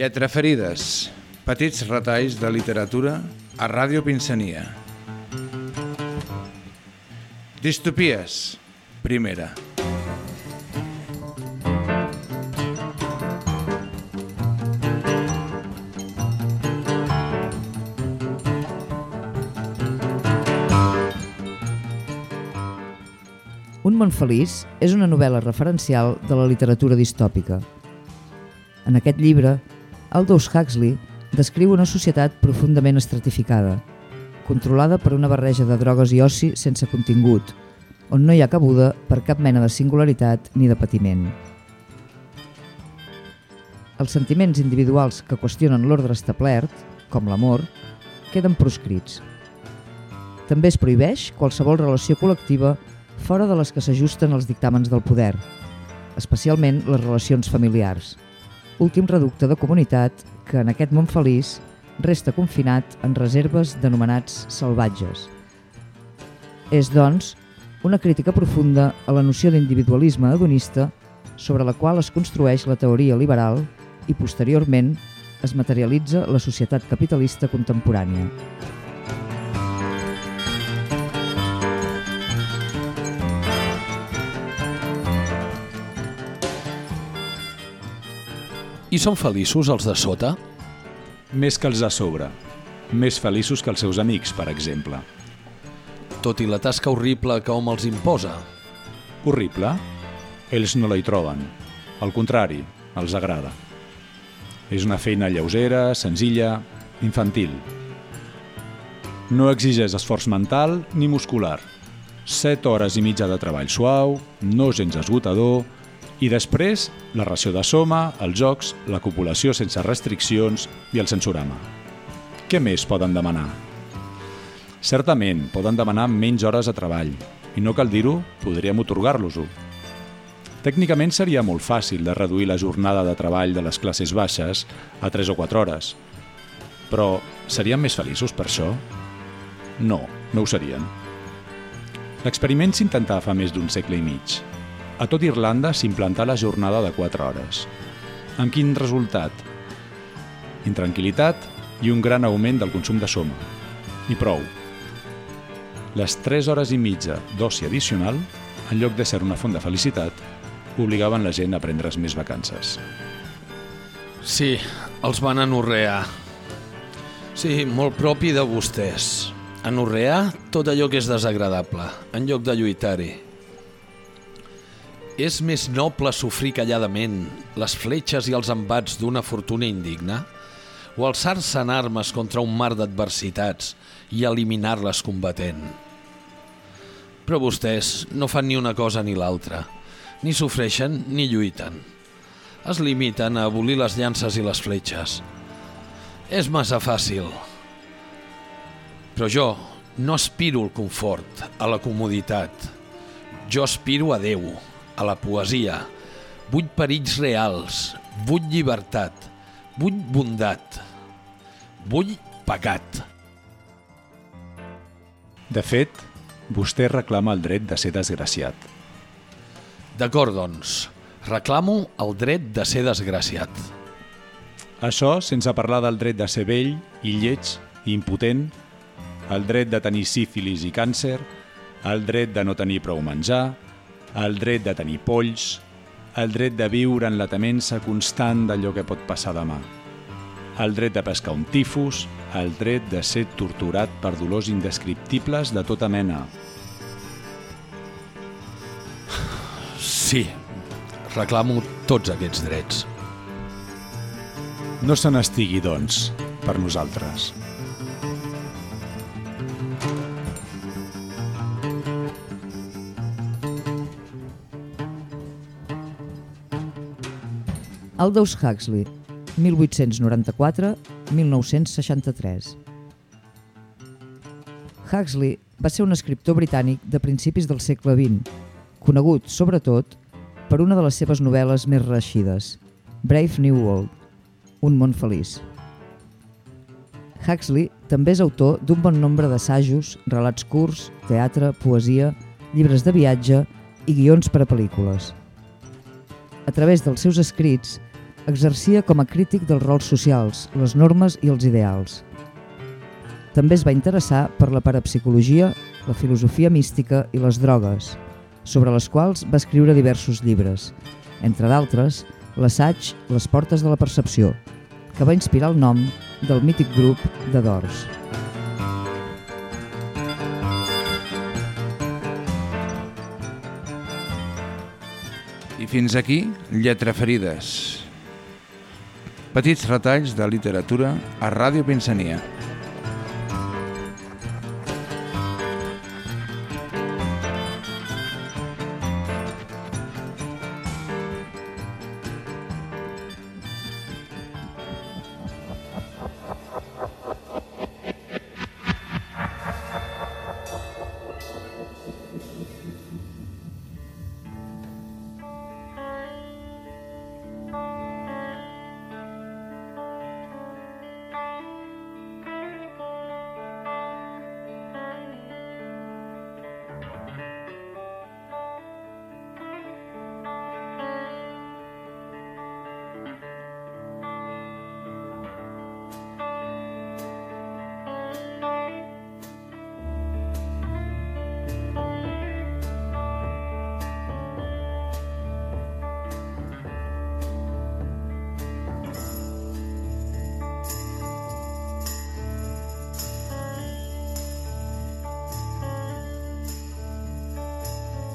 Lletra ferides, petits retalls de literatura a Ràdio Pinsania. Distopies, primera. Un món feliç és una novel·la referencial de la literatura distòpica. En aquest llibre, Aldous Huxley descriu una societat profundament estratificada, controlada per una barreja de drogues i oci sense contingut, on no hi ha cabuda per cap mena de singularitat ni de patiment. Els sentiments individuals que qüestionen l'ordre establert, com l'amor, queden proscrits. També es prohibeix qualsevol relació col·lectiva fora de les que s'ajusten als dictàmens del poder, especialment les relacions familiars, últim reducte de comunitat que en aquest món feliç resta confinat en reserves denomenats salvatges. És, doncs, una crítica profunda a la noció d'individualisme hedonista sobre la qual es construeix la teoria liberal i, posteriorment, es materialitza la societat capitalista contemporània. I són feliços els de sota? Més que els de sobre. Més feliços que els seus amics, per exemple. Tot i la tasca horrible que hom els imposa. Horrible? Ells no la hi troben. Al contrari, els agrada. És una feina lleugera, senzilla, infantil. No exigeix esforç mental ni muscular. Set hores i mitja de treball suau, no gens esgotador, i després la ració de soma, els jocs, la copulació sense restriccions i el censurama. Què més poden demanar? Certament, poden demanar menys hores de treball, i no cal dir-ho, podríem otorgar-los-ho. Tècnicament seria molt fàcil de reduir la jornada de treball de les classes baixes a 3 o 4 hores. Però serien més feliços per això? No, no ho serien. L'experiment s'intentà fa més d'un segle i mig. A tot Irlanda s'implantà la jornada de 4 hores. Amb quin resultat? Intranquilitat i un gran augment del consum de soma. I prou. Les 3 hores i mitja d'oci addicional, en lloc de ser una font de felicitat, obligaven la gent a prendre's més vacances. Sí, els van anorrear. Sí, molt propi de vostès. Anorrear tot allò que és desagradable, en lloc de lluitar-hi. És més noble sofrir calladament les fletxes i els embats d'una fortuna indigna o alçar-se en armes contra un mar d'adversitats i eliminar-les combatent. Però vostès no fan ni una cosa ni l'altra, ni sofreixen ni lluiten. Es limiten a abolir les llances i les fletxes. És massa fàcil. Però jo no aspiro al confort, a la comoditat. Jo aspiro a Déu, a la poesia. Vull perills reals, vull llibertat, vull bondat, vull pecat. De fet, vostè reclama el dret de ser desgraciat. D'acord, doncs, reclamo el dret de ser desgraciat. Això sense parlar del dret de ser vell i lleig i impotent, el dret de tenir sífilis i càncer, el dret de no tenir prou menjar, el dret de tenir polls, el dret de viure en la temença constant d'allò que pot passar demà, el dret de pescar un tifus, el dret de ser torturat per dolors indescriptibles de tota mena. Sí, reclamo tots aquests drets. No se n'estigui, doncs, per nosaltres. Aldous Huxley, 1894-1963. Huxley va ser un escriptor britànic de principis del segle XX, conegut, sobretot, per una de les seves novel·les més reeixides, Brave New World, Un món feliç. Huxley també és autor d'un bon nombre d'assajos, relats curts, teatre, poesia, llibres de viatge i guions per a pel·lícules. A través dels seus escrits, Exercia com a crític dels rols socials, les normes i els ideals. També es va interessar per la parapsicologia, la filosofia mística i les drogues, sobre les quals va escriure diversos llibres, entre d'altres, l'assaig Les portes de la percepció, que va inspirar el nom del mític grup de Dors. I fins aquí, Lletra Ferides. Petits retalls de literatura a Ràdio Pinsania.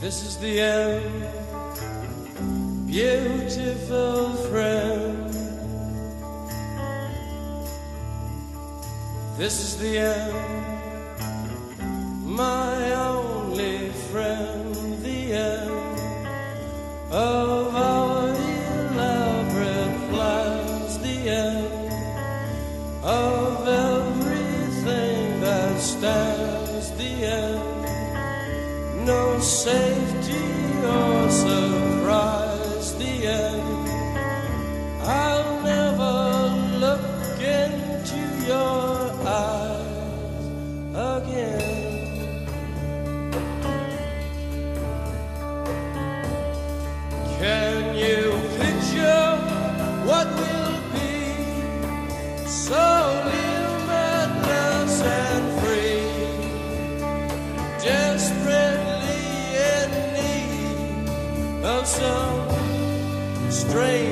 This is the end, beautiful friend. This is the end, my only friend, the end of our elaborate plans, the end of no afraid.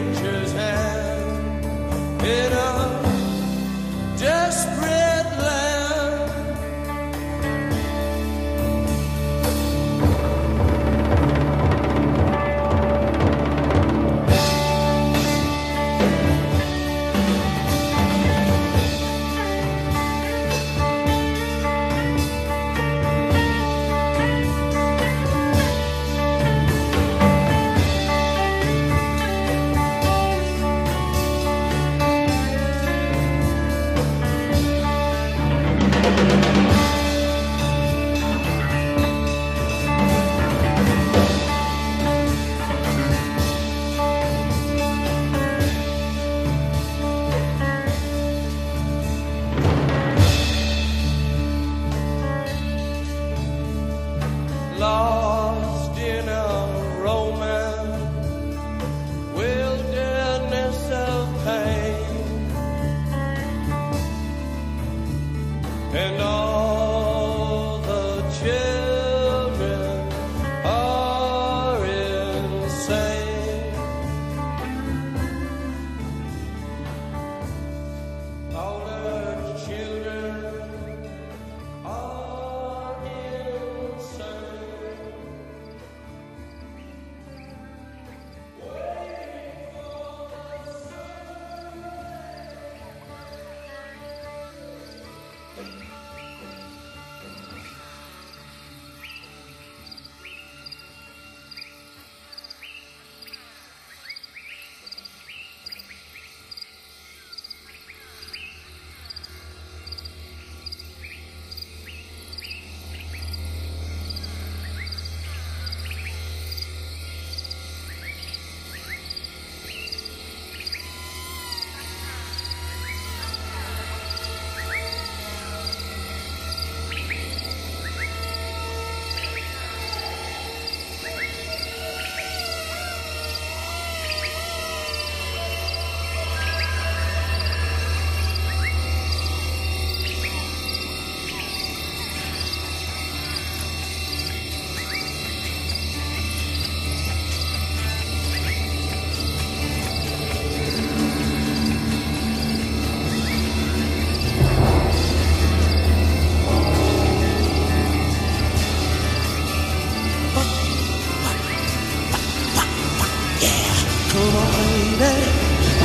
Come on, baby.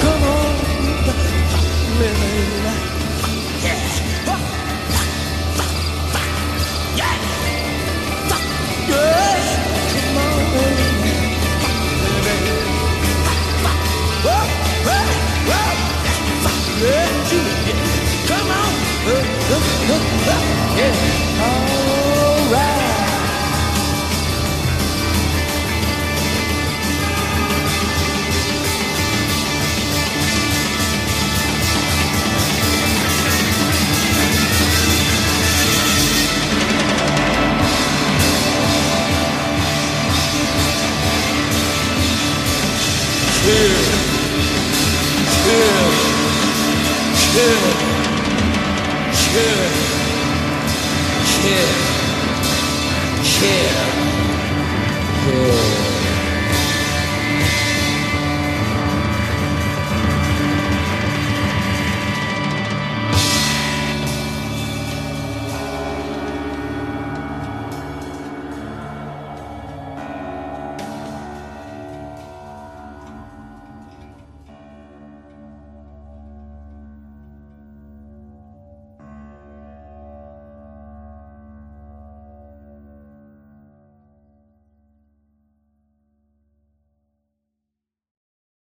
Come on, baby. Yeah. here, here, here, here, here.